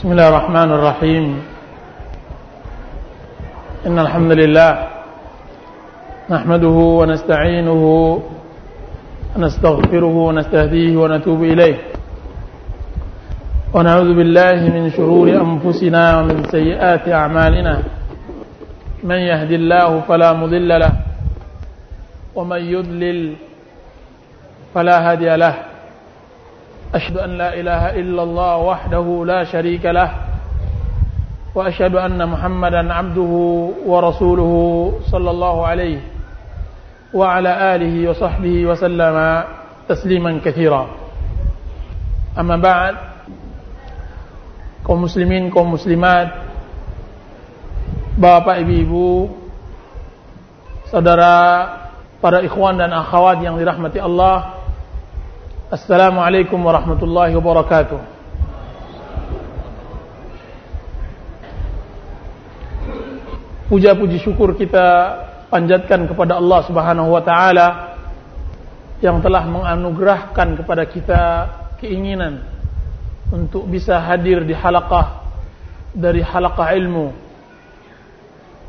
بسم الله الرحمن الرحيم إن الحمد لله نحمده ونستعينه ونستغفره ونستهديه ونتوب إليه ونعوذ بالله من شرور أنفسنا ومن سيئات أعمالنا من يهدي الله فلا مضل له ومن يضلل فلا هادي له أشهد أن لا إله إلا الله وحده لا شريك له وأشهد أن محمدا عبده ورسوله صلى الله عليه وعلى آله وصحبه وسلم تسليما كثيرا أما بعد kaum muslimin, kaum muslimat, bapak, ibu-ibu, saudara, para ikhwan dan akhwat yang dirahmati Allah. Assalamualaikum warahmatullahi wabarakatuh. Puja-puji syukur kita panjatkan kepada Allah Subhanahu wa taala yang telah menganugerahkan kepada kita keinginan untuk bisa hadir di halaqah dari halaqah ilmu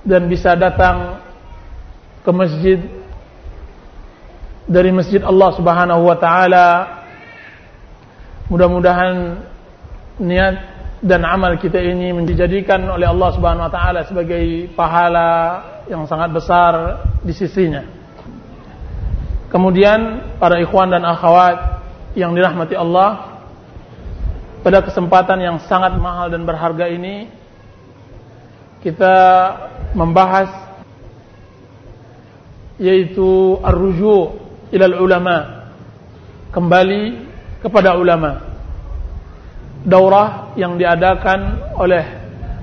dan bisa datang ke masjid dari masjid Allah Subhanahu wa taala mudah-mudahan niat dan amal kita ini menjadikan oleh Allah Subhanahu wa taala sebagai pahala yang sangat besar di sisinya. Kemudian para ikhwan dan akhwat yang dirahmati Allah, pada kesempatan yang sangat mahal dan berharga ini kita membahas yaitu ar-ruju' ilal ulama kembali kepada ulama daurah yang diadakan oleh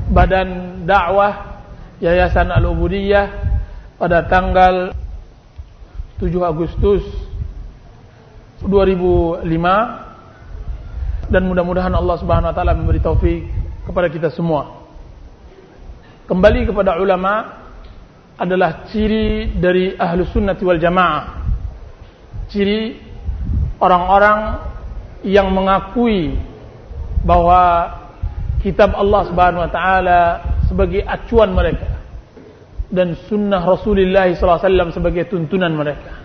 badan dakwah Yayasan Al-Ubudiyah pada tanggal 7 Agustus 2005 dan mudah-mudahan Allah Subhanahu wa taala memberi taufik kepada kita semua. Kembali kepada ulama adalah ciri dari ahlu sunnati wal jamaah. Ciri orang-orang yang mengakui bahwa kitab Allah Subhanahu wa taala sebagai acuan mereka dan sunnah Rasulullah SAW sebagai tuntunan mereka.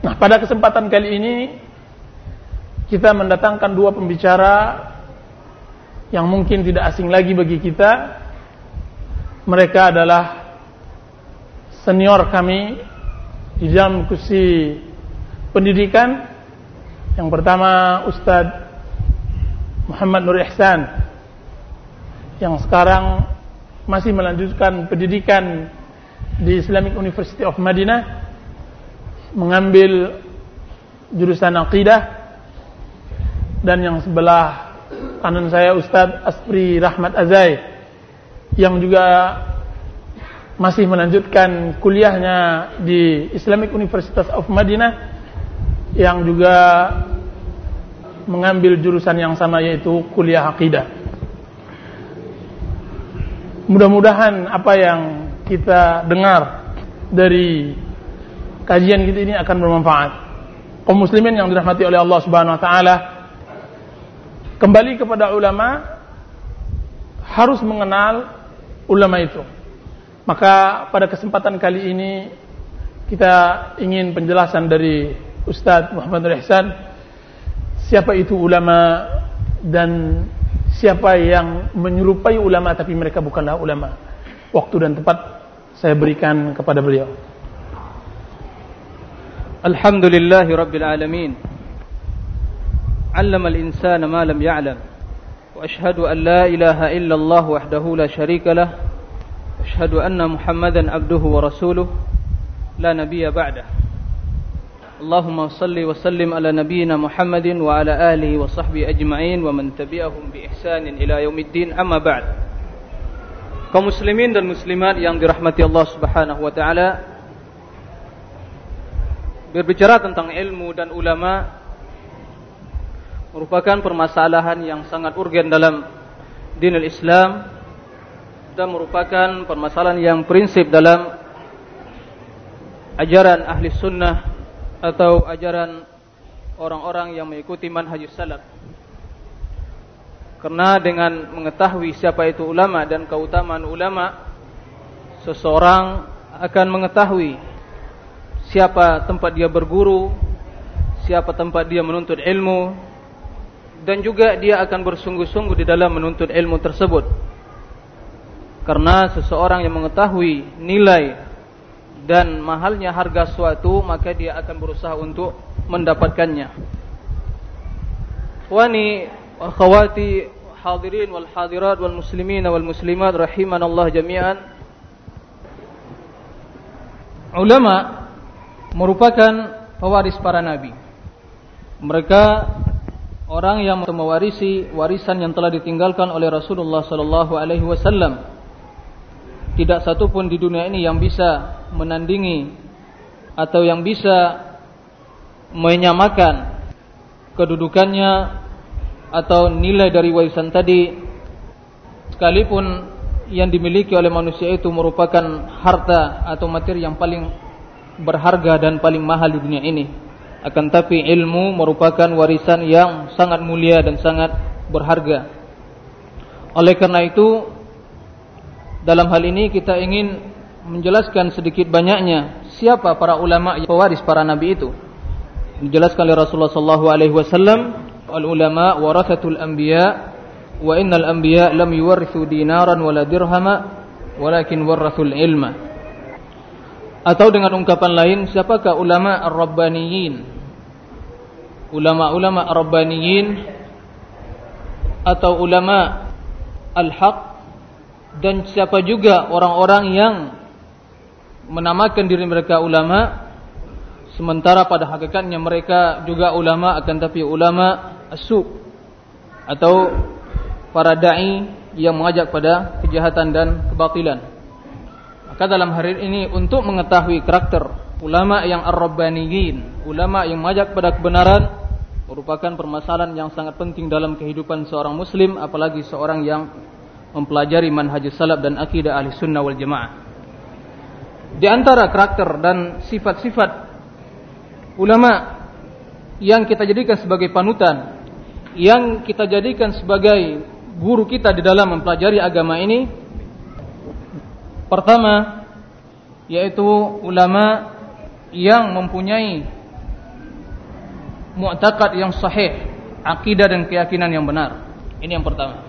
Nah, pada kesempatan kali ini kita mendatangkan dua pembicara yang mungkin tidak asing lagi bagi kita. Mereka adalah senior kami di dalam kursi pendidikan. Yang pertama Ustadz Muhammad Nur Ihsan. Yang sekarang masih melanjutkan pendidikan di Islamic University of Madinah. Mengambil jurusan aqidah. Dan yang sebelah kanan saya Ustadz Aspri Rahmat Azai. Yang juga masih melanjutkan kuliahnya di Islamic University of Madinah yang juga mengambil jurusan yang sama yaitu kuliah akidah. Mudah-mudahan apa yang kita dengar dari kajian kita ini akan bermanfaat. Kaum muslimin yang dirahmati oleh Allah Subhanahu wa taala, kembali kepada ulama harus mengenal ulama itu. Maka pada kesempatan kali ini kita ingin penjelasan dari Ustadz Muhammad Rehsan siapa itu ulama dan siapa yang menyerupai ulama tapi mereka bukanlah ulama. Waktu dan tempat saya berikan kepada beliau. Alhamdulillahi rabbil alamin. 'Allama al-insana ma lam ya'lam. Wa ashhadu an la ilaha illallah wahdahu la syarika lahu أشهد أن محمدا عبده ورسوله لا نبي بعده اللهم صل وسلم على نبينا محمد وعلى آله وصحبه أجمعين ومن تبعهم بإحسان إلى يوم الدين أما بعد kaum muslimin dan muslimat yang dirahmati Allah Subhanahu wa taala berbicara tentang ilmu dan ulama merupakan permasalahan yang sangat urgen dalam dinul Islam dan merupakan permasalahan yang prinsip dalam ajaran ahli sunnah atau ajaran orang-orang yang mengikuti manhajus salaf. Karena dengan mengetahui siapa itu ulama dan keutamaan ulama, seseorang akan mengetahui siapa tempat dia berguru, siapa tempat dia menuntut ilmu, dan juga dia akan bersungguh-sungguh di dalam menuntut ilmu tersebut. Karena seseorang yang mengetahui nilai dan mahalnya harga suatu, maka dia akan berusaha untuk mendapatkannya. Wani akhawati hadirin wal hadirat wal muslimin wal muslimat rahimanallah jami'an. Ulama merupakan pewaris para nabi. Mereka orang yang mewarisi warisan yang telah ditinggalkan oleh Rasulullah sallallahu alaihi wasallam. Tidak satu pun di dunia ini yang bisa menandingi atau yang bisa menyamakan kedudukannya atau nilai dari warisan tadi. Sekalipun yang dimiliki oleh manusia itu merupakan harta atau materi yang paling berharga dan paling mahal di dunia ini. Akan tapi ilmu merupakan warisan yang sangat mulia dan sangat berharga. Oleh karena itu dalam hal ini kita ingin menjelaskan sedikit banyaknya siapa para ulama pewaris para nabi itu. Dijelaskan oleh Rasulullah sallallahu alaihi wasallam al-ulama warathatul anbiya wa innal anbiya lam yuwarithu dinaran wala dirhama walakin warathul ilma. Atau dengan ungkapan lain siapakah ulama ar-rabbaniyin? Ulama-ulama ar-rabbaniyin atau ulama al-haq dan siapa juga orang-orang yang menamakan diri mereka ulama sementara pada hakikatnya mereka juga ulama akan tapi ulama as-su atau para dai yang mengajak pada kejahatan dan kebatilan. Maka dalam hari ini untuk mengetahui karakter ulama yang ar-rabbaniyin, ulama yang mengajak pada kebenaran merupakan permasalahan yang sangat penting dalam kehidupan seorang muslim apalagi seorang yang mempelajari manhaj salaf dan akidah ahli sunnah wal jamaah. Di antara karakter dan sifat-sifat ulama yang kita jadikan sebagai panutan yang kita jadikan sebagai guru kita di dalam mempelajari agama ini pertama yaitu ulama yang mempunyai mu'taqad yang sahih, akidah dan keyakinan yang benar. Ini yang pertama.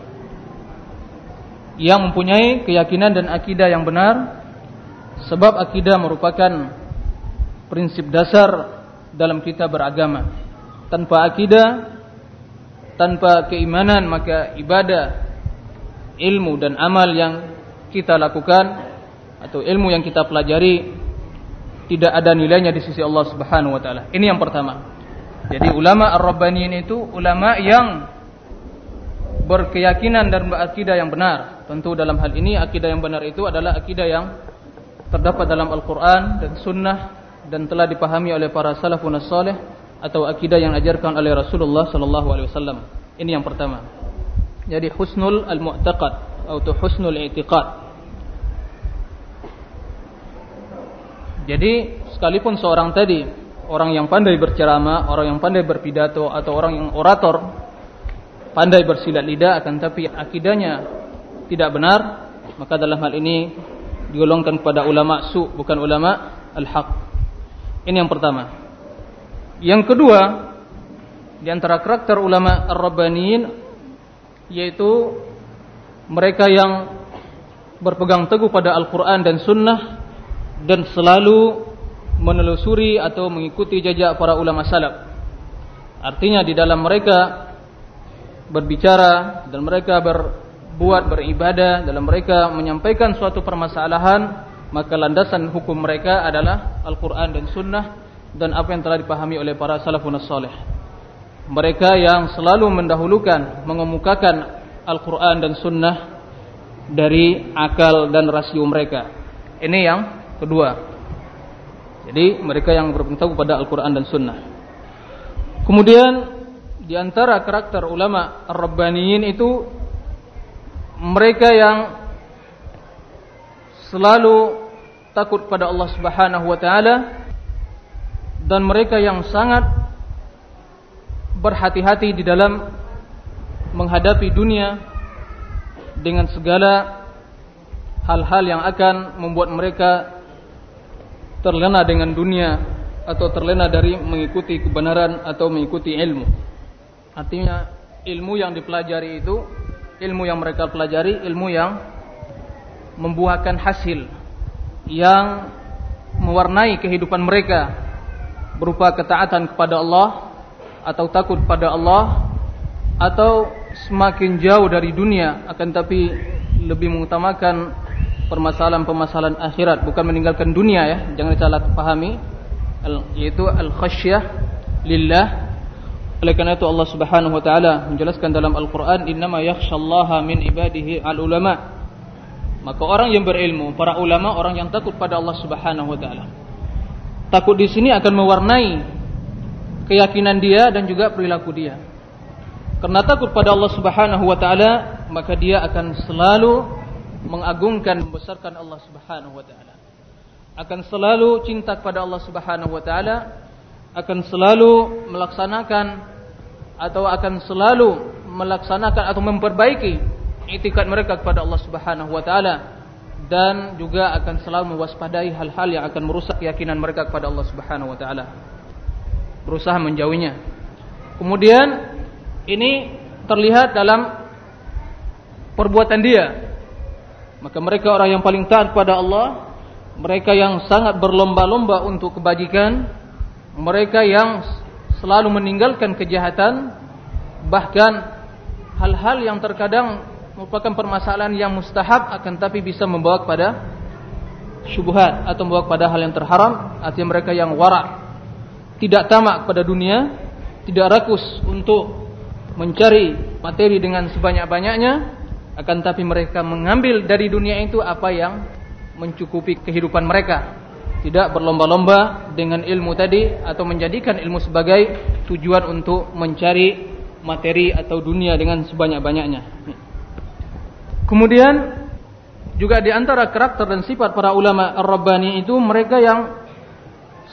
Yang mempunyai keyakinan dan akidah yang benar sebab akidah merupakan prinsip dasar dalam kita beragama. Tanpa akidah tanpa keimanan maka ibadah, ilmu dan amal yang kita lakukan atau ilmu yang kita pelajari tidak ada nilainya di sisi Allah Subhanahu wa taala. Ini yang pertama. Jadi ulama ar-rabbaniyin itu ulama yang berkeyakinan dan berakidah yang benar. Tentu dalam hal ini akidah yang benar itu adalah akidah yang terdapat dalam Al-Qur'an dan sunnah dan telah dipahami oleh para salafun salih atau akidah yang ajarkan oleh Rasulullah sallallahu alaihi wasallam. Ini yang pertama. Jadi husnul al-mu'taqad atau husnul i'tiqad. Jadi sekalipun seorang tadi orang yang pandai berceramah, orang yang pandai berpidato atau orang yang orator pandai bersilat lidah akan tapi akidahnya tidak benar, maka dalam hal ini digolongkan kepada ulama su bukan ulama al-haq. Ini yang pertama. Yang kedua, di antara karakter ulama Ar-Rabbaniyin yaitu mereka yang berpegang teguh pada Al-Qur'an dan Sunnah dan selalu menelusuri atau mengikuti jejak para ulama salaf. Artinya di dalam mereka berbicara dan mereka berbuat beribadah dalam mereka menyampaikan suatu permasalahan maka landasan hukum mereka adalah Al-Qur'an dan Sunnah dan apa yang telah dipahami oleh para salafun salih. Mereka yang selalu mendahulukan, mengemukakan Al-Quran dan Sunnah dari akal dan rasio mereka. Ini yang kedua. Jadi mereka yang berpengaruh pada Al-Quran dan Sunnah. Kemudian di antara karakter ulama Ar-Rabbaniyin itu mereka yang selalu takut pada Allah Subhanahu wa taala dan mereka yang sangat berhati-hati di dalam menghadapi dunia dengan segala hal-hal yang akan membuat mereka terlena dengan dunia atau terlena dari mengikuti kebenaran atau mengikuti ilmu. Artinya ilmu yang dipelajari itu ilmu yang mereka pelajari ilmu yang membuahkan hasil yang mewarnai kehidupan mereka berupa ketaatan kepada Allah atau takut pada Allah atau semakin jauh dari dunia akan tapi lebih mengutamakan permasalahan-permasalahan akhirat bukan meninggalkan dunia ya. Jangan salah pahami. Yaitu al-khasyah lillah oleh karena itu Allah Subhanahu wa taala menjelaskan dalam Al-Qur'an innama yakhsyallaha min ibadihi al-ulama. Maka orang yang berilmu para ulama orang yang takut pada Allah Subhanahu wa taala. Takut di sini akan mewarnai keyakinan dia dan juga perilaku dia. Karena takut pada Allah Subhanahu wa taala maka dia akan selalu mengagungkan membesarkan Allah Subhanahu wa taala. Akan selalu cinta kepada Allah Subhanahu wa taala, akan selalu melaksanakan atau akan selalu melaksanakan atau memperbaiki itikad mereka kepada Allah Subhanahu wa taala dan juga akan selalu mewaspadai hal-hal yang akan merusak keyakinan mereka kepada Allah Subhanahu wa taala. Berusaha menjauhinya. Kemudian ini terlihat dalam perbuatan dia maka mereka orang yang paling taat pada Allah, mereka yang sangat berlomba-lomba untuk kebajikan, mereka yang selalu meninggalkan kejahatan, bahkan hal-hal yang terkadang merupakan permasalahan yang mustahab akan tapi bisa membawa kepada syubhat atau membawa kepada hal yang terharam, artinya mereka yang wara, tidak tamak pada dunia, tidak rakus untuk mencari materi dengan sebanyak-banyaknya, akan tapi mereka mengambil dari dunia itu apa yang mencukupi kehidupan mereka tidak berlomba-lomba dengan ilmu tadi atau menjadikan ilmu sebagai tujuan untuk mencari materi atau dunia dengan sebanyak-banyaknya kemudian juga di antara karakter dan sifat para ulama ar-rabbani itu mereka yang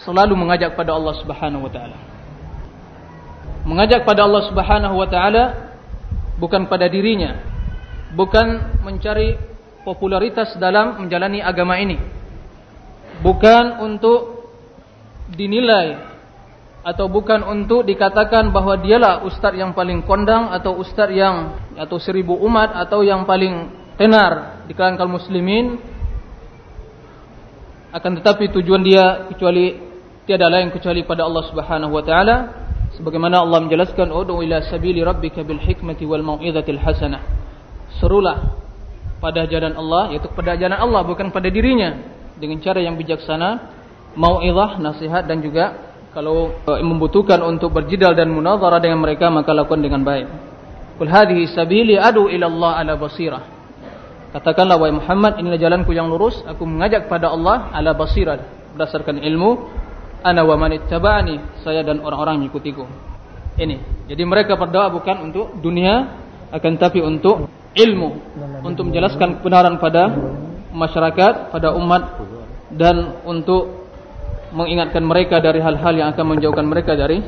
selalu mengajak pada Allah Subhanahu wa taala mengajak pada Allah Subhanahu wa taala bukan pada dirinya bukan mencari popularitas dalam menjalani agama ini. Bukan untuk dinilai atau bukan untuk dikatakan bahwa dialah ustaz yang paling kondang atau ustaz yang atau seribu umat atau yang paling tenar di kalangan kaum muslimin. Akan tetapi tujuan dia kecuali tiada lain kecuali pada Allah Subhanahu wa taala. Sebagaimana Allah menjelaskan ud'u ila sabili rabbika bil hikmati wal mau'izatil hasanah. Serulah pada jalan Allah yaitu pada jalan Allah bukan pada dirinya dengan cara yang bijaksana mau'izah nasihat dan juga kalau membutuhkan untuk berjidal dan munazarah dengan mereka maka lakukan dengan baik. Qul hadhihi sabili adu ila Allah ala basirah. Katakanlah wahai Muhammad inilah jalanku yang lurus. Aku mengajak pada Allah ala basirah. Berdasarkan ilmu ana wa man ittaba'ani. Saya dan orang-orang yang mengikutiku. Ini. Jadi mereka berdoa bukan untuk dunia akan tapi untuk ilmu. Untuk menjelaskan kebenaran pada masyarakat, pada umat dan untuk mengingatkan mereka dari hal-hal yang akan menjauhkan mereka dari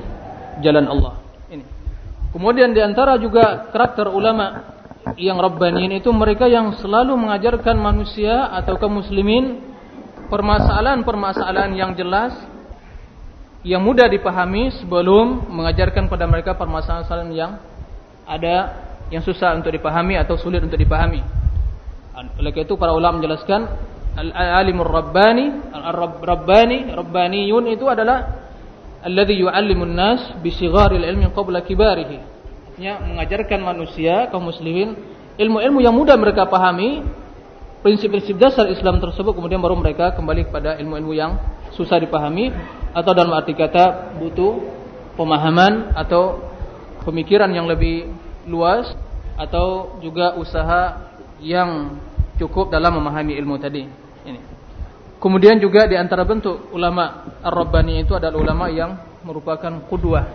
jalan Allah. Ini. Kemudian di antara juga karakter ulama yang rabbaniin itu mereka yang selalu mengajarkan manusia atau kaum muslimin permasalahan-permasalahan yang jelas yang mudah dipahami sebelum mengajarkan pada mereka permasalahan yang ada yang susah untuk dipahami atau sulit untuk dipahami. Oleh itu para ulama menjelaskan al-alimur rabbani, al-rabbani, rabbaniyun itu adalah alladhi yu'allimun nas bi sigharil ilmi qabla kibarihi. Artinya mengajarkan manusia kaum muslimin ilmu-ilmu yang mudah mereka pahami, prinsip-prinsip dasar Islam tersebut kemudian baru mereka kembali kepada ilmu-ilmu yang susah dipahami atau dalam arti kata butuh pemahaman atau pemikiran yang lebih luas atau juga usaha yang cukup dalam memahami ilmu tadi. Ini. Kemudian juga di antara bentuk ulama Ar-Rabbani itu adalah ulama yang merupakan kudwah,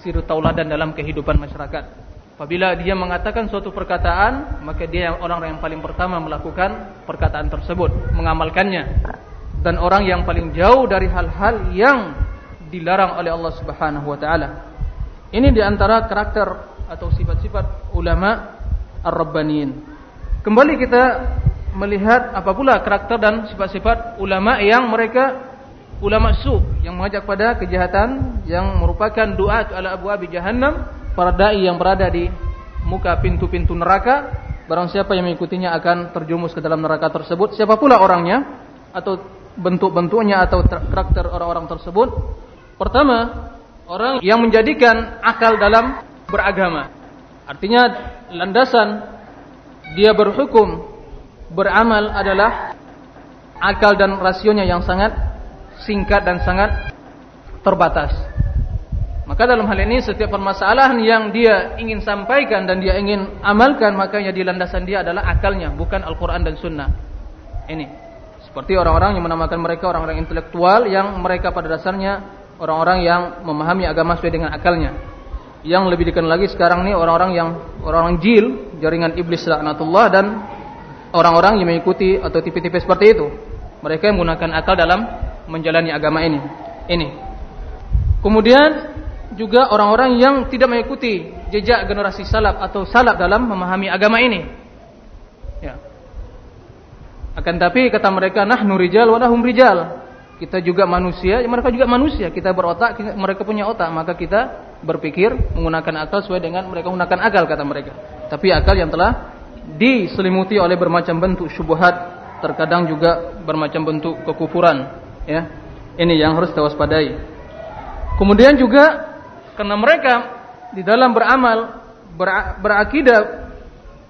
sir tauladan dalam kehidupan masyarakat. Apabila dia mengatakan suatu perkataan, maka dia yang orang yang paling pertama melakukan perkataan tersebut, mengamalkannya. Dan orang yang paling jauh dari hal-hal yang dilarang oleh Allah Subhanahu wa taala. Ini di antara karakter atau sifat-sifat ulama ar-rabbaniyin. Kembali kita melihat apa pula karakter dan sifat-sifat ulama yang mereka ulama su yang mengajak pada kejahatan yang merupakan doa ala abwabi jahannam para dai yang berada di muka pintu-pintu neraka. Barang siapa yang mengikutinya akan terjumus ke dalam neraka tersebut. Siapa pula orangnya atau bentuk-bentuknya atau karakter orang-orang tersebut? Pertama orang yang menjadikan akal dalam beragama. Artinya landasan dia berhukum beramal adalah akal dan rasionya yang sangat singkat dan sangat terbatas. Maka dalam hal ini setiap permasalahan yang dia ingin sampaikan dan dia ingin amalkan makanya di landasan dia adalah akalnya bukan Al-Quran dan Sunnah. Ini seperti orang-orang yang menamakan mereka orang-orang intelektual yang mereka pada dasarnya orang-orang yang memahami agama sesuai dengan akalnya. Yang lebih dikenal lagi sekarang ini orang-orang yang orang-orang jil, jaringan iblis laknatullah dan orang-orang yang mengikuti atau tipe-tipe seperti itu. Mereka yang menggunakan akal dalam menjalani agama ini. Ini. Kemudian juga orang-orang yang tidak mengikuti jejak generasi salaf atau salaf dalam memahami agama ini. Ya. Akan tapi kata mereka nahnu rijal wa lahum rijal. Kita juga manusia, ya mereka juga manusia. Kita berotak, mereka punya otak, maka kita berpikir menggunakan akal sesuai dengan mereka menggunakan akal kata mereka. Tapi akal yang telah diselimuti oleh bermacam bentuk syubhat, terkadang juga bermacam bentuk kekufuran, ya. Ini yang harus waspadai. Kemudian juga karena mereka di dalam beramal ber, berakidah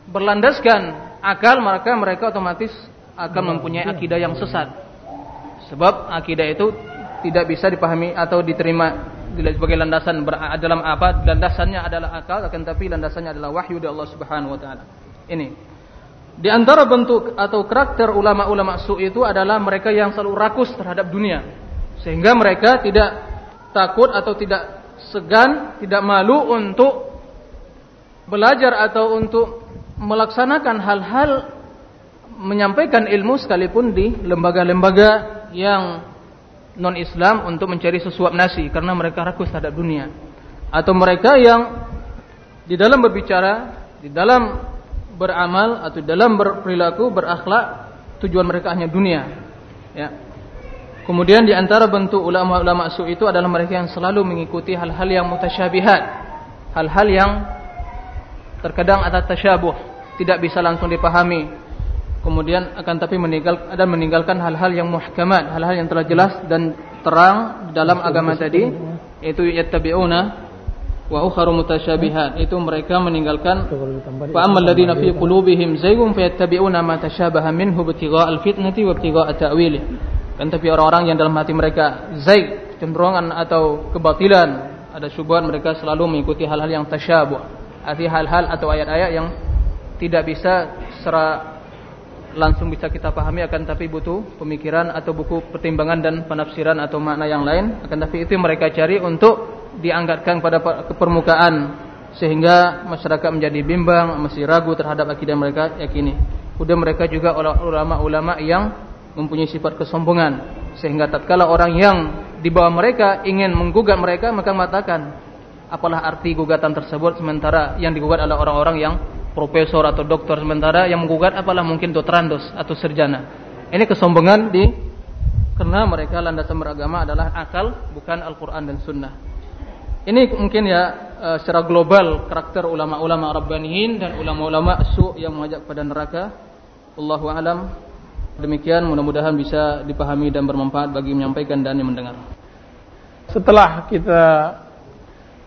berlandaskan akal maka mereka otomatis akan mempunyai akidah yang sesat. Sebab akidah itu tidak bisa dipahami atau diterima sebagai landasan dalam apa? Landasannya adalah akal akan tapi landasannya adalah wahyu dari Allah Subhanahu wa taala. Ini. Di antara bentuk atau karakter ulama-ulama su itu adalah mereka yang selalu rakus terhadap dunia. Sehingga mereka tidak takut atau tidak segan, tidak malu untuk belajar atau untuk melaksanakan hal-hal menyampaikan ilmu sekalipun di lembaga-lembaga yang non-Islam untuk mencari sesuap nasi karena mereka rakus terhadap dunia. Atau mereka yang di dalam berbicara, di dalam beramal atau dalam berperilaku berakhlak tujuan mereka hanya dunia. Ya. Kemudian di antara bentuk ulama-ulama su itu adalah mereka yang selalu mengikuti hal-hal yang mutasyabihat. Hal-hal yang terkadang ada tasyabuh tidak bisa langsung dipahami kemudian akan tapi meninggal dan meninggalkan hal-hal yang muhkamat hal-hal yang telah jelas dan terang dalam agama tadi itu yattabi'una wa ukharu mutasyabihat. Itu mereka meninggalkan fa ammal ladina fi qulubihim zaygun fayattabi'una ma tashabaha minhu ibtigha'al fitnati wa ibtigha'a ta'wilih. Dan tapi orang-orang yang dalam hati mereka zaig cenderungan atau kebatilan ada syubhat mereka selalu mengikuti hal-hal yang tasyabuh arti hal-hal atau ayat-ayat yang tidak bisa secara langsung bisa kita pahami akan tapi butuh pemikiran atau buku pertimbangan dan penafsiran atau makna yang lain akan tapi itu mereka cari untuk diangkatkan pada permukaan sehingga masyarakat menjadi bimbang, masih ragu terhadap akidah mereka yakini. Kemudian mereka juga ulama-ulama yang mempunyai sifat kesombongan sehingga tatkala orang yang di bawah mereka ingin menggugat mereka maka mengatakan apalah arti gugatan tersebut sementara yang digugat adalah orang-orang yang profesor atau doktor sementara yang menggugat apalah mungkin doktorandos atau serjana. Ini kesombongan di karena mereka landasan beragama adalah akal bukan Al-Qur'an dan Sunnah. Ini mungkin ya uh, secara global karakter ulama-ulama rabbaniyin dan ulama-ulama su yang mengajak pada neraka. Allahu alam. Demikian mudah-mudahan bisa dipahami dan bermanfaat bagi menyampaikan dan yang mendengar. Setelah kita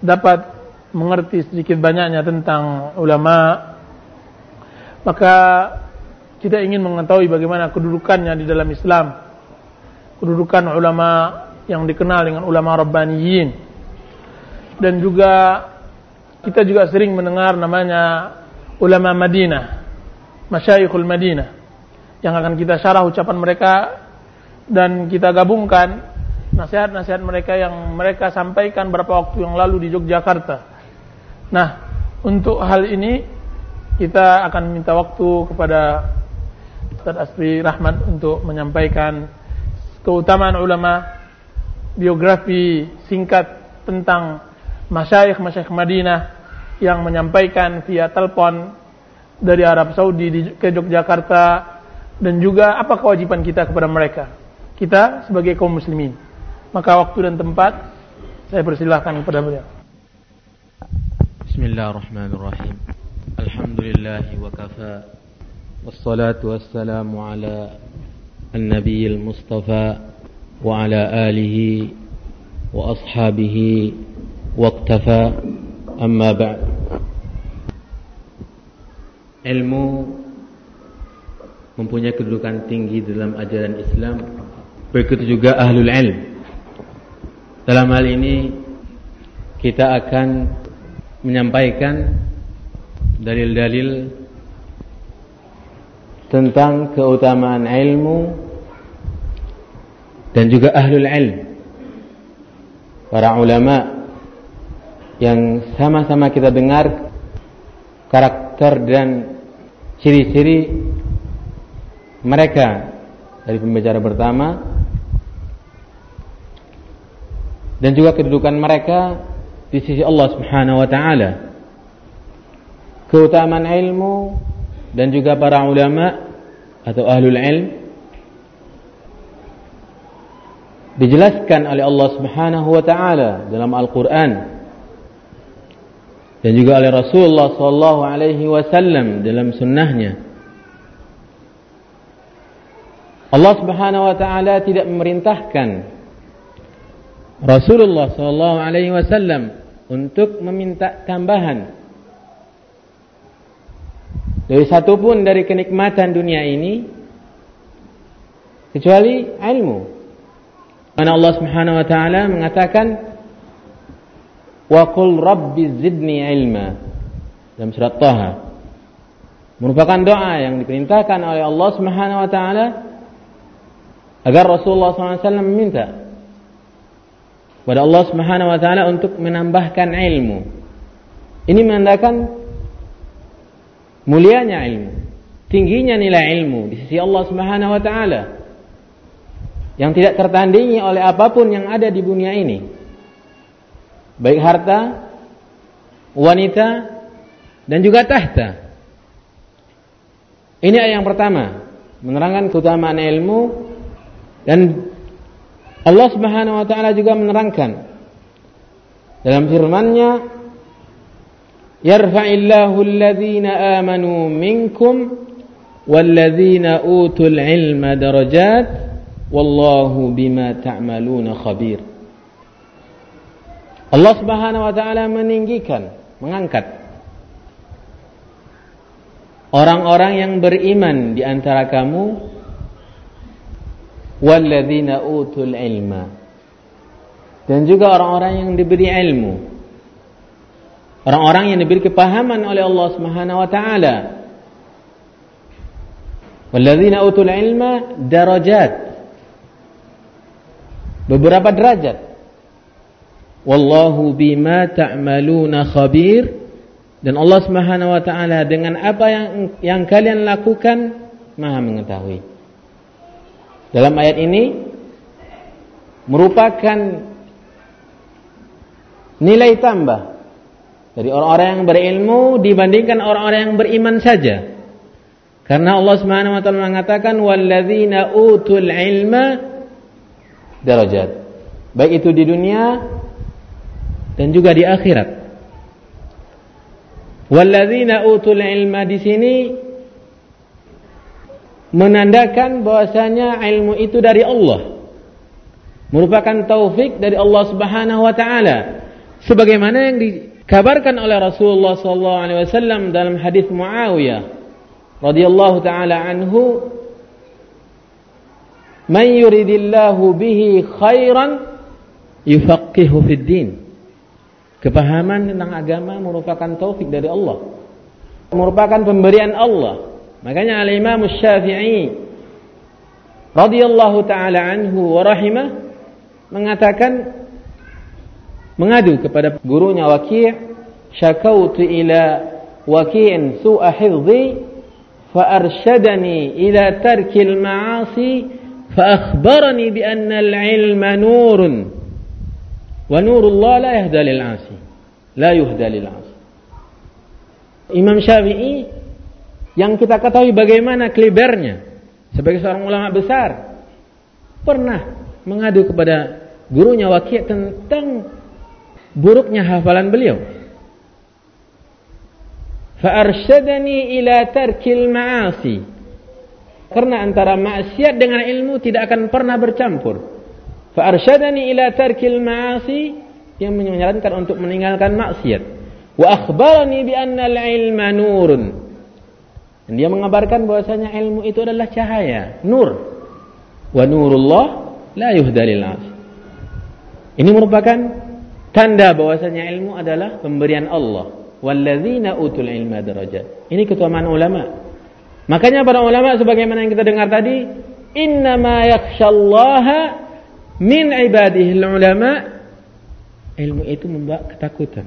dapat mengerti sedikit banyaknya tentang ulama maka kita ingin mengetahui bagaimana kedudukannya di dalam Islam. Kedudukan ulama yang dikenal dengan ulama rabbaniyin dan juga kita juga sering mendengar namanya ulama Madinah, masyayikhul Madinah yang akan kita syarah ucapan mereka dan kita gabungkan nasihat-nasihat mereka yang mereka sampaikan beberapa waktu yang lalu di Yogyakarta. Nah, untuk hal ini kita akan minta waktu kepada Ustaz Asri Rahmat untuk menyampaikan keutamaan ulama, biografi singkat tentang masyayikh-masyayikh Madinah yang menyampaikan via telepon dari Arab Saudi ke Yogyakarta dan juga apa kewajiban kita kepada mereka. Kita sebagai kaum muslimin. Maka waktu dan tempat saya persilahkan kepada beliau. Bismillahirrahmanirrahim. Alhamdulillah wa kafa. Wassalatu wassalamu ala النبي المصطفى وعلى آله وأصحابه واقتفى أما بعد ilmu mempunyai kedudukan tinggi dalam ajaran Islam begitu juga ahlul ilm dalam hal ini kita akan menyampaikan dalil-dalil tentang keutamaan ilmu dan juga ahlul ilm. Para ulama yang sama-sama kita dengar karakter dan ciri-ciri mereka dari pembicara pertama dan juga kedudukan mereka di sisi Allah Subhanahu wa taala keutamaan ilmu dan juga para ulama atau ahlul ilm dijelaskan oleh Allah Subhanahu wa taala dalam Al-Qur'an dan juga oleh Rasulullah sallallahu alaihi wasallam dalam sunnahnya. Allah Subhanahu wa taala tidak memerintahkan Rasulullah sallallahu alaihi wasallam untuk meminta tambahan dari satu pun dari kenikmatan dunia ini kecuali ilmu. Karena Allah Subhanahu wa taala mengatakan wa qul rabbi zidni ilma dalam surat Taha merupakan doa yang diperintahkan oleh Allah Subhanahu wa taala agar Rasulullah SAW meminta kepada Allah Subhanahu wa taala untuk menambahkan ilmu. Ini menandakan mulianya ilmu, tingginya nilai ilmu di sisi Allah Subhanahu wa taala. Yang tidak tertandingi oleh apa pun yang ada di dunia ini. Baik harta, wanita, dan juga tahta. Ini ayat yang pertama, menerangkan keutamaan ilmu. Dan Allah Subhanahu wa taala juga menerangkan. Dalam firman-Nya يرفع الله الذين آمنوا منكم والذين أوتوا العلم درجات والله بما تعملون خبير Allah Subhanahu wa taala meninggikan, mengangkat orang-orang yang beriman di antara kamu walladzina utul ilma dan juga orang-orang yang diberi ilmu Orang-orang yang diberi kepahaman oleh Allah Subhanahu wa taala. Walladzina utul ilma darajat. Beberapa derajat. Wallahu bima ta'maluna khabir dan Allah Subhanahu wa taala dengan apa yang yang kalian lakukan Maha mengetahui. Dalam ayat ini merupakan nilai tambah dari orang-orang yang berilmu dibandingkan orang-orang yang beriman saja. Karena Allah Subhanahu wa taala mengatakan walladzina utul ilma darajat. Baik itu di dunia dan juga di akhirat. Walladzina utul ilma di sini menandakan bahwasanya ilmu itu dari Allah. Merupakan taufik dari Allah Subhanahu wa taala. Sebagaimana yang di dikabarkan oleh Rasulullah sallallahu alaihi wasallam dalam hadis Muawiyah radhiyallahu taala anhu Man yuridillahu bihi khairan yufaqihu fid din. Kepahaman tentang agama merupakan taufik dari Allah merupakan pemberian Allah. Makanya al-Imam Syafi'i radhiyallahu taala anhu wa rahimah mengatakan mengadu kepada gurunya Waki' syakautu ila Waki'in su'a hifdhi fa arsyadani ila tarkil ma'asi fa akhbarani bi anna al-ilma nurun. Wa nurullah la yahda lil 'asi la lil 'asi Imam Syafi'i yang kita ketahui bagaimana kelibernya sebagai seorang ulama besar pernah mengadu kepada gurunya Waki' tentang buruknya hafalan beliau. Fa'arsyadani ila tarkil ma'asi. Karena antara maksiat dengan ilmu tidak akan pernah bercampur. Fa'arsyadani ila tarkil ma'asi yang menyarankan untuk meninggalkan maksiat. Wa akhbarani bi anna al-ilma nurun. Dan dia mengabarkan bahwasanya ilmu itu adalah cahaya, nur. Wa nurullah la yuhda lil Ini merupakan tanda bahwasanya ilmu adalah pemberian Allah. Walladzina utul ilma darajat. Ini keutamaan ulama. Makanya para ulama sebagaimana yang kita dengar tadi, innama yakhsyallaha min ibadihi ulama. Ilmu itu membawa ketakutan.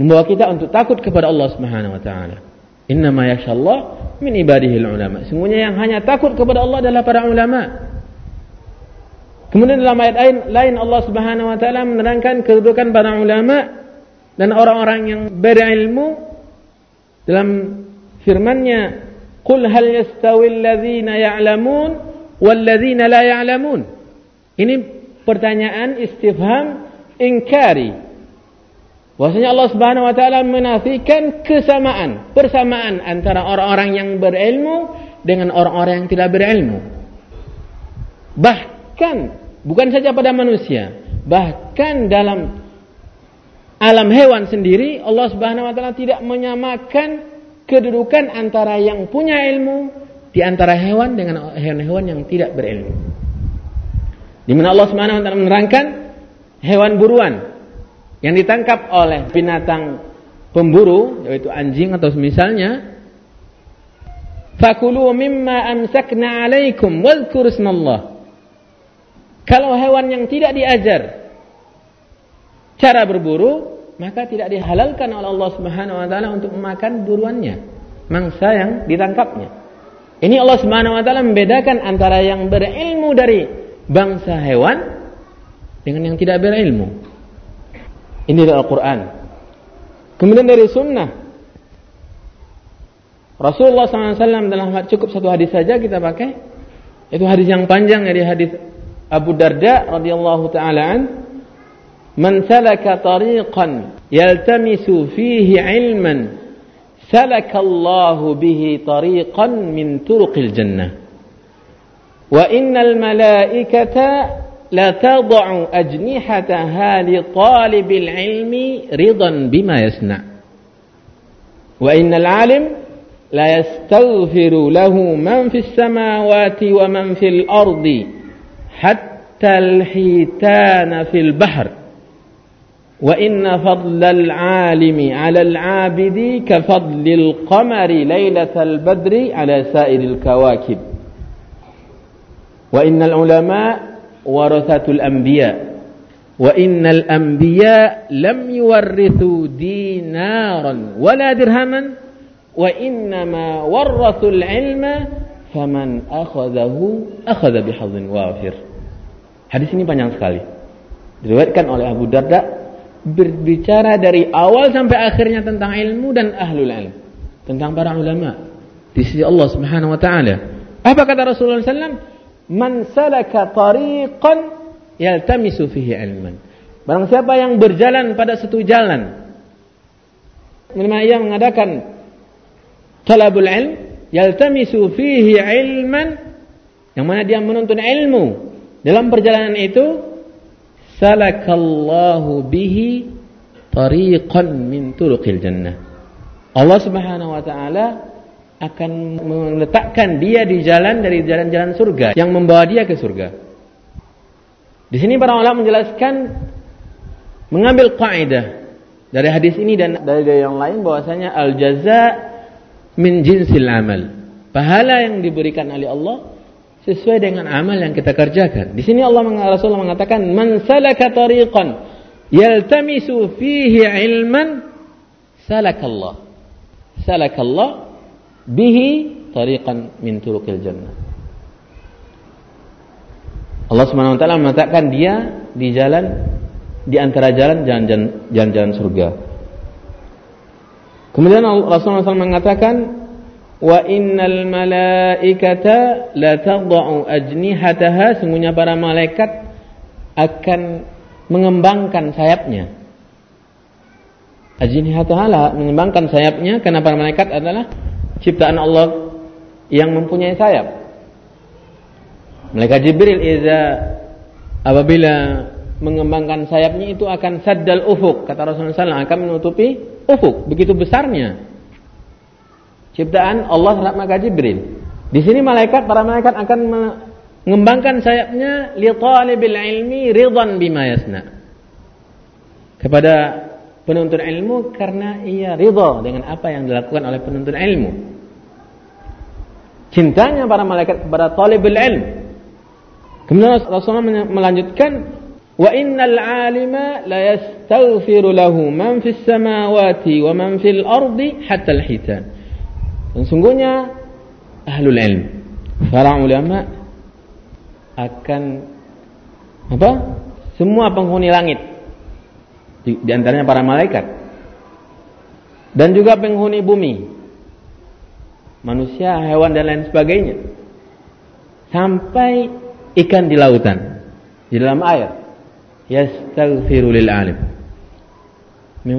Membawa kita untuk takut kepada Allah Subhanahu wa taala. Innama yakhsyallah min ibadihi ulama. Semuanya yang hanya takut kepada Allah adalah para ulama. Kemudian dalam ayat lain Allah Subhanahu wa taala menerangkan kedudukan para ulama dan orang-orang yang berilmu dalam firman-Nya, "Qul hal yastawi alladhina ya'lamun wal ladzina la ya'lamun?" Ini pertanyaan istifham inkari. Bahwasanya Allah Subhanahu wa taala menafikan kesamaan, persamaan antara orang-orang yang berilmu dengan orang-orang yang tidak berilmu. Bah Bahkan bukan saja pada manusia, bahkan dalam alam hewan sendiri Allah Subhanahu wa taala tidak menyamakan kedudukan antara yang punya ilmu di antara hewan dengan hewan-hewan yang tidak berilmu. Di mana Allah Subhanahu wa taala menerangkan hewan buruan yang ditangkap oleh binatang pemburu yaitu anjing atau semisalnya fakulu mimma amsakna alaikum ismallah kalau hewan yang tidak diajar cara berburu, maka tidak dihalalkan oleh Allah Subhanahu wa taala untuk memakan buruannya, mangsa yang ditangkapnya. Ini Allah Subhanahu wa taala membedakan antara yang berilmu dari bangsa hewan dengan yang tidak berilmu. Ini dari Al-Qur'an. Kemudian dari sunnah. Rasulullah SAW dalam cukup satu hadis saja kita pakai. Itu hadis yang panjang dari hadis Abu Darda radhiyallahu taala an man salaka tariqan yaltamisu fihi ilman salaka Allah bihi tariqan min turuqil jannah. Wa innal malaikata la tad'u ajnihataha li talibil ilmi ridan bima yasna. Wa innal alim la yastaghfiru lahu man fis samawati حتى الحيتان في البحر. وإن فضل العالم على العابد كفضل القمر ليلة البدر على سائر الكواكب. وإن العلماء ورثة الأنبياء. وإن الأنبياء لم يورثوا دينارا ولا درهما. وإنما ورثوا العلم فمن أخذه أخذ بحظ وافر. Hadis ini panjang sekali. Diriwayatkan oleh Abu Darda berbicara dari awal sampai akhirnya tentang ilmu dan ahlul ilm, tentang para ulama di sisi Allah Subhanahu wa taala. Apa kata Rasulullah SAW? Man salaka tariqan yaltamisu fihi ilman. Barang siapa yang berjalan pada satu jalan yang mengadakan talabul ilm yaltamisu fihi ilman yang mana dia menuntut ilmu dalam perjalanan itu salakallahu bihi tariqan min turuqil jannah. Allah Subhanahu wa taala akan meletakkan dia di jalan dari jalan-jalan surga yang membawa dia ke surga. Di sini para ulama menjelaskan mengambil kaidah dari hadis ini dan dari yang lain bahwasanya al jaza min jinsil amal. Pahala yang diberikan oleh Allah sesuai dengan amal yang kita kerjakan. Di sini Allah Rasulullah mengatakan man salaka tariqan yaltamisu fihi ilman salakallah. Salakallah bihi tariqan min turuqil jannah. Allah Subhanahu wa taala mengatakan dia di jalan di antara jalan jalan-jalan surga. Kemudian Rasulullah SAW mengatakan, Wa innal malaikata la tadau ajnihataha sungguhnya para malaikat akan mengembangkan sayapnya. Ajnihataha mengembangkan sayapnya karena para malaikat adalah ciptaan Allah yang mempunyai sayap. Malaikat Jibril iza apabila mengembangkan sayapnya itu akan saddal ufuk kata Rasulullah SAW akan menutupi ufuk begitu besarnya ciptaan Allah terhadap malaikat Jibril. Di sini malaikat para malaikat akan mengembangkan sayapnya li talibil ilmi ridan bima yasna. Kepada penuntut ilmu karena ia ridha dengan apa yang dilakukan oleh penuntut ilmu. Cintanya para malaikat kepada talibul ilm. Kemudian Rasulullah melanjutkan wa innal alima la yastaghfiru lahu man fis samawati wa man fil ardi hatta al hitan. Dan sungguhnya ahlul ilm, para ulama akan apa? Semua penghuni langit di, antaranya para malaikat dan juga penghuni bumi, manusia, hewan dan lain sebagainya, sampai ikan di lautan, di dalam air, yastaghfiru lil alim,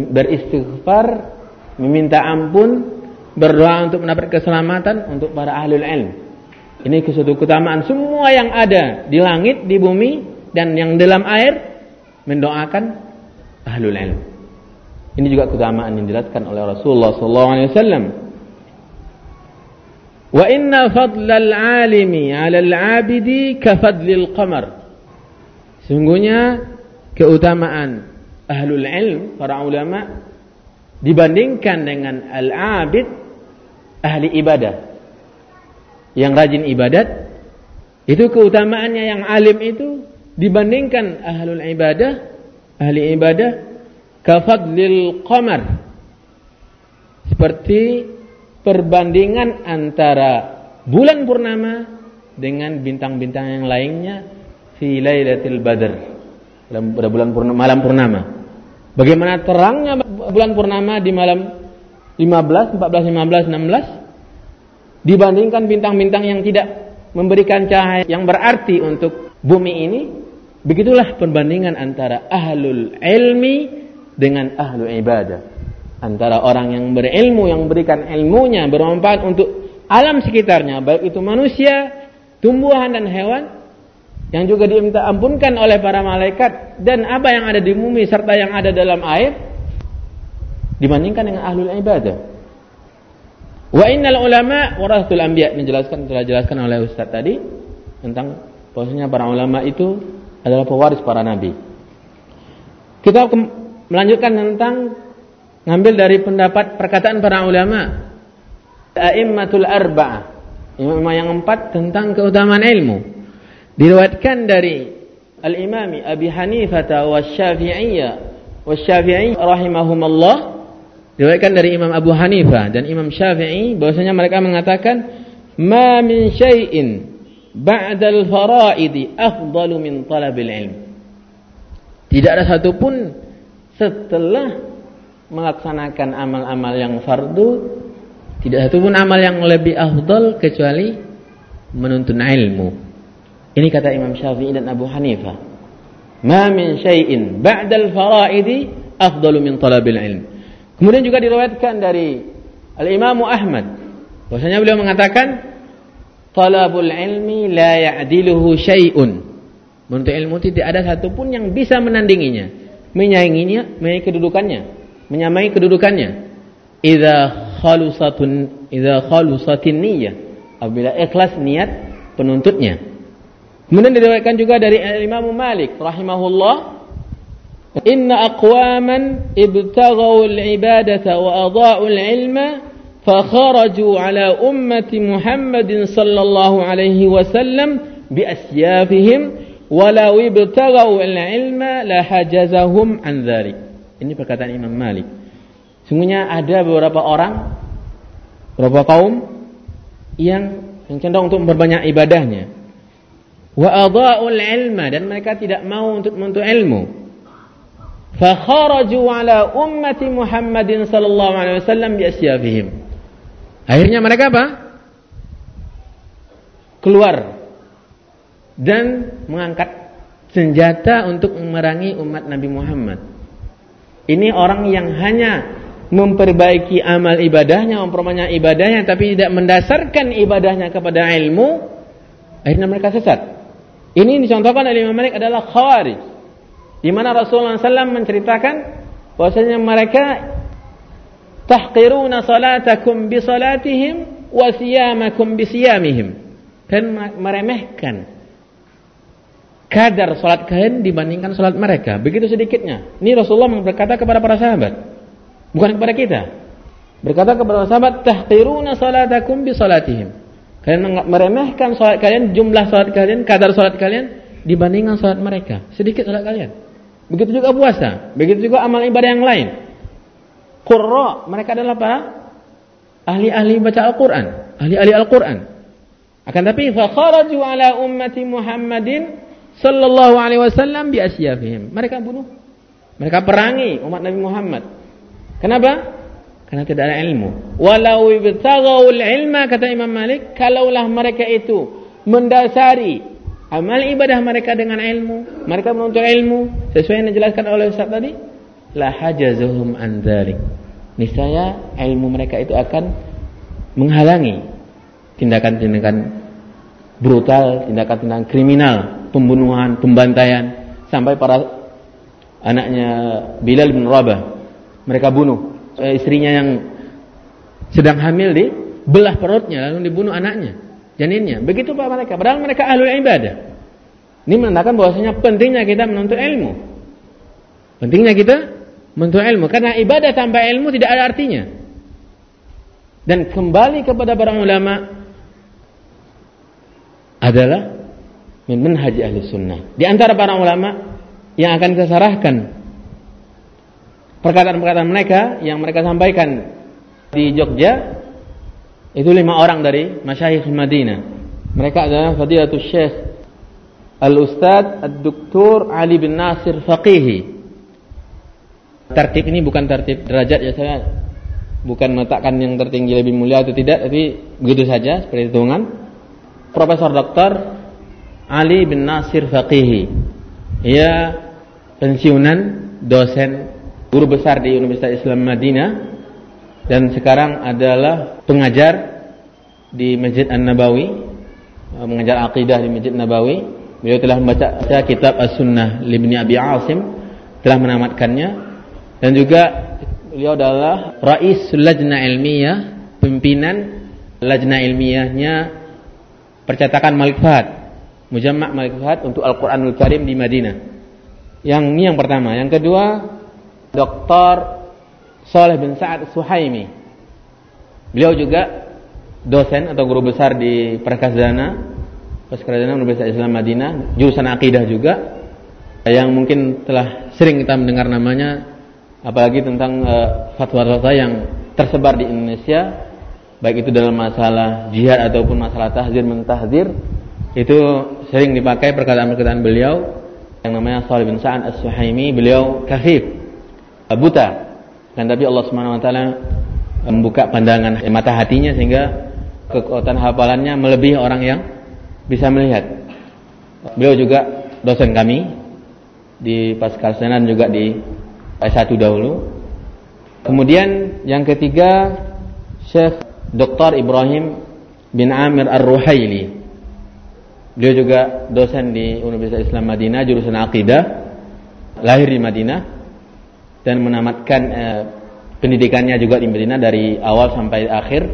beristighfar, meminta ampun berdoa untuk mendapat keselamatan untuk para ahli ilm. Ini suatu keutamaan semua yang ada di langit, di bumi dan yang dalam air mendoakan ahlul ilm. Ini juga keutamaan yang dijelaskan oleh Rasulullah wasallam. Wa inna fadlal alimi 'ala al-'abidi ka fadlil qamar. Sungguhnya keutamaan ahlul ilm, para ulama dibandingkan dengan al-'abid ahli ibadah. Yang rajin ibadat itu keutamaannya yang alim itu dibandingkan ahlul ibadah ahli ibadah kafadlil qamar. Seperti perbandingan antara bulan purnama dengan bintang-bintang yang lainnya fi lailatul badr pada bulan purnama, malam purnama. Bagaimana terangnya bulan purnama di malam 15, 14, 15, 16 dibandingkan bintang-bintang yang tidak memberikan cahaya yang berarti untuk bumi ini begitulah perbandingan antara ahlul ilmi dengan ahlu ibadah. Antara orang yang berilmu yang memberikan ilmunya bermanfaat untuk alam sekitarnya baik itu manusia tumbuhan dan hewan yang juga diminta ampunkan oleh para malaikat dan apa yang ada di bumi serta yang ada dalam air dibandingkan dengan ahlul ibadah. Wa innal ulama warathul anbiya menjelaskan telah jelaskan oleh Ustaz tadi tentang bahwasanya para ulama itu adalah pewaris para nabi. Kita melanjutkan tentang ngambil dari pendapat perkataan para ulama a'immatul arba'ah imam yang empat tentang keutamaan ilmu diriwayatkan dari al-imami Abi Hanifah wa Syafi'iyah wa Syafi'i rahimahumullah Diriwayatkan dari Imam Abu Hanifah dan Imam Syafi'i bahwasanya mereka mengatakan ma min syai'in ba'dal fara'idi afdalu min talabil ilm. Tidak ada satupun setelah melaksanakan amal-amal yang fardu tidak satupun amal yang lebih afdal kecuali menuntun ilmu. Ini kata Imam Syafi'i dan Abu Hanifah. Ma min syai'in ba'dal fara'idi afdalu min talabil ilm. Kemudian juga diriwayatkan dari Al-Imam Ahmad bahwasanya beliau mengatakan talabul ilmi la ya'diluhu syai'un. Menuntut ilmu tidak ada satupun yang bisa menandinginya, menyainginya, menyaingi kedudukannya, menyamai kedudukannya. Idza khalusatun idza khalusatin niyyah. Apabila ikhlas niat penuntutnya. Kemudian diriwayatkan juga dari Imam Malik rahimahullah Inna aqwaman ibtagaw al-ibadata wa adha'u al-ilma fakharaju ala ummati Muhammadin sallallahu alaihi wasallam bi asyafihim walau ibtagaw al-ilma la hajazahum an dhalik. Ini perkataan Imam Malik. Sungguhnya ada beberapa orang, beberapa kaum yang yang condong untuk memperbanyak ibadahnya. Wa adha'ul ilma dan mereka tidak mau untuk menuntut ilmu fakharaju ala ummati Muhammadin sallallahu alaihi wasallam bi asyafihim. Akhirnya mereka apa? Keluar dan mengangkat senjata untuk memerangi umat Nabi Muhammad. Ini orang yang hanya memperbaiki amal ibadahnya, memperbanyak ibadahnya, tapi tidak mendasarkan ibadahnya kepada ilmu, akhirnya mereka sesat. Ini dicontohkan oleh Imam Malik adalah khawarij. Di mana Rasulullah SAW menceritakan bahwasanya mereka tahqiruna salatakum bi salatihim wa siyamakum bi siyamihim. Dan meremehkan kadar salat kalian dibandingkan salat mereka. Begitu sedikitnya. Ini Rasulullah berkata kepada para sahabat. Bukan kepada kita. Berkata kepada para sahabat tahqiruna salatakum bi salatihim. Kalian meremehkan salat kalian jumlah salat kalian kadar salat kalian dibandingkan salat mereka. Sedikit salat kalian Begitu juga puasa, begitu juga amal ibadah yang lain. Qurra, mereka adalah para ahli-ahli baca Al-Qur'an, ahli-ahli Al-Qur'an. Akan tapi fa kharaju ala ummati Muhammadin sallallahu alaihi wasallam bi asyafihim. Mereka bunuh. Mereka perangi umat Nabi Muhammad. Kenapa? Karena tidak ada ilmu. Walau ibtaghau ilma kata Imam Malik, kalaulah mereka itu mendasari amal ibadah mereka dengan ilmu, mereka menuntut ilmu. Sesuai yang dijelaskan oleh Ustaz tadi, la hajazuhum an. Niscaya ilmu mereka itu akan menghalangi tindakan-tindakan brutal, tindakan-tindakan kriminal, pembunuhan, pembantaian. Sampai para anaknya Bilal bin Rabah mereka bunuh eh, istrinya yang sedang hamil di belah perutnya lalu dibunuh anaknya janinnya. Begitu Pak mereka. Padahal mereka ahlul ibadah. Ini menandakan bahwasanya pentingnya kita menuntut ilmu. Pentingnya kita menuntut ilmu karena ibadah tanpa ilmu tidak ada artinya. Dan kembali kepada para ulama adalah min manhaj ahli sunnah. Di antara para ulama yang akan kita sarahkan perkataan-perkataan mereka yang mereka sampaikan di Jogja itu lima orang dari masyayikh Madinah. Mereka adalah Fadilatul Syekh Al-Ustad Ad-Doktor Ali bin Nasir Faqihi. Tertib ini bukan tertib derajat ya saya bukan meletakkan yang tertinggi lebih mulia atau tidak tapi begitu saja seperti hitungan. Profesor Doktor Ali bin Nasir Faqihi. Ia pensiunan dosen guru besar di Universitas Islam Madinah dan sekarang adalah pengajar di Masjid An-Nabawi, eh, mengajar akidah di Masjid Nabawi. Beliau telah membaca kitab As-Sunnah Libni Abi Asim, telah menamatkannya dan juga beliau adalah Rais Lajna Ilmiah, pimpinan Lajna Ilmiahnya percetakan Malik Fahad, Mujamma' Malik Fahad untuk Al-Qur'anul Karim di Madinah. Yang ini yang pertama, yang kedua Dr. Saleh bin Sa'ad Suhaimi. Beliau juga dosen atau guru besar di Prakasdana, Prakasdana Universitas Islam Madinah, jurusan akidah juga yang mungkin telah sering kita mendengar namanya apalagi tentang uh, fatwa-fatwa yang tersebar di Indonesia baik itu dalam masalah jihad ataupun masalah tahzir mentahzir itu sering dipakai perkataan-perkataan beliau yang namanya Salih bin Sa'ad As-Suhaimi beliau kafif buta dan tapi Allah Subhanahu wa taala membuka pandangan mata hatinya sehingga kekuatan hafalannya melebihi orang yang bisa melihat. Beliau juga dosen kami di Pascal Senan juga di S1 dahulu. Kemudian yang ketiga Syekh Dr. Ibrahim bin Amir Ar-Ruhaili. Beliau juga dosen di Universitas Islam Madinah jurusan akidah, lahir di Madinah dan menamatkan eh, pendidikannya juga di Medina dari awal sampai akhir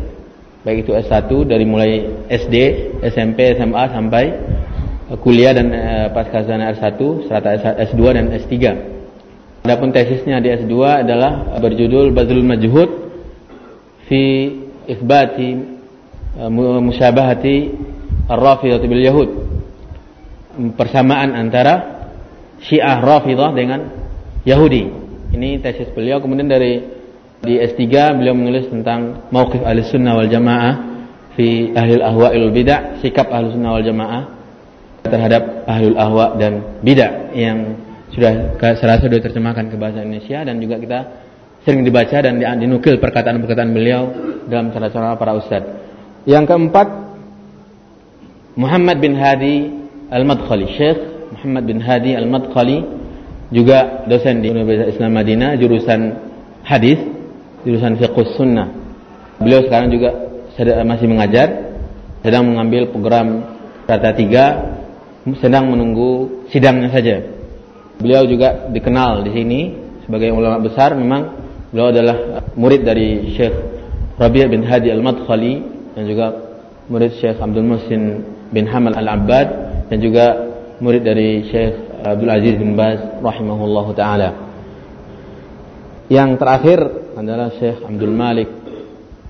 baik itu S1 dari mulai SD, SMP, SMA sampai eh, kuliah dan eh, pasca sarjana R1 serta S2 dan S3. Adapun tesisnya di S2 adalah berjudul Badrul Majhud fi Ifbati eh, Musyabahati Ar-Rafidah bil Yahud. Persamaan antara Syiah Rafidah dengan Yahudi. Ini tesis beliau. Kemudian dari di S3 beliau menulis tentang mauqif ahli sunnah wal jamaah fi ahli ahwa'il bidah, sikap ahli sunnah wal jamaah terhadap ahli ahwa dan bidah yang sudah saya rasa sudah diterjemahkan ke bahasa Indonesia dan juga kita sering dibaca dan dinukil perkataan-perkataan beliau dalam cara-cara para ustadz. Yang keempat Muhammad bin Hadi Al-Madkhali, Syekh Muhammad bin Hadi Al-Madkhali juga dosen di Universitas Islam Madinah jurusan hadis, jurusan fiqh sunnah. Beliau sekarang juga masih mengajar, sedang mengambil program Rata tiga, sedang menunggu sidangnya saja. Beliau juga dikenal di sini sebagai ulama besar. Memang beliau adalah murid dari Syekh Rabi' bin Hadi Al-Madkhali dan juga murid Syekh Abdul Muhsin bin Hamal Al-Abbad dan juga murid dari Syekh Abdul Aziz bin Baz rahimahullahu taala. Yang terakhir adalah Syekh Abdul Malik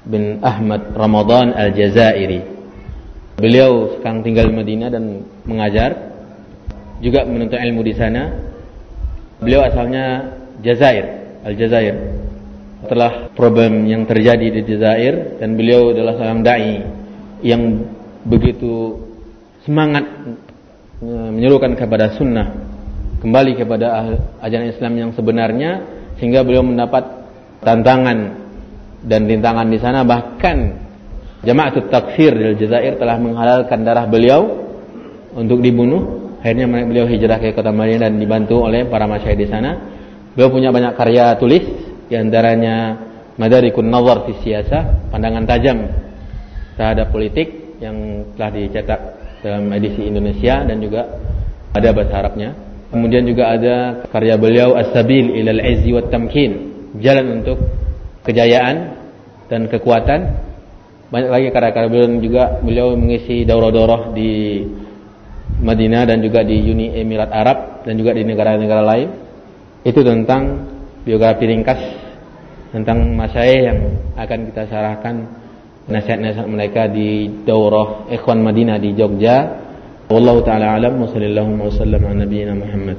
bin Ahmad Ramadan Al-Jazairi Beliau sekarang tinggal di Madinah dan mengajar, juga menuntut ilmu di sana. Beliau asalnya Jazair, Aljazair. Setelah problem yang terjadi di Jazair dan beliau adalah seorang dai yang begitu semangat e, menyerukan kepada sunnah kembali kepada ajaran Islam yang sebenarnya sehingga beliau mendapat tantangan dan rintangan di sana bahkan Jama'atut Takfir di Aljazair telah menghalalkan darah beliau untuk dibunuh. Akhirnya beliau hijrah ke kota Madinah dan dibantu oleh para masyayikh di sana. Beliau punya banyak karya tulis, di antaranya Madarikun Nazar fi Siyasa, pandangan tajam terhadap politik yang telah dicetak dalam edisi Indonesia dan juga ada bahasa Arabnya. Kemudian juga ada karya beliau As-Sabil ilal Izzi Tamkin, jalan untuk kejayaan dan kekuatan banyak lagi karya-karya beliau juga beliau mengisi daurah-daurah di Madinah dan juga di Uni Emirat Arab dan juga di negara-negara lain. Itu tentang biografi ringkas tentang masyayikh yang akan kita sarahkan nasihat-nasihat mereka di daurah Ikhwan Madinah di Jogja. Wallahu taala alam wa sallallahu wa sallam ala nabiyyina Muhammad.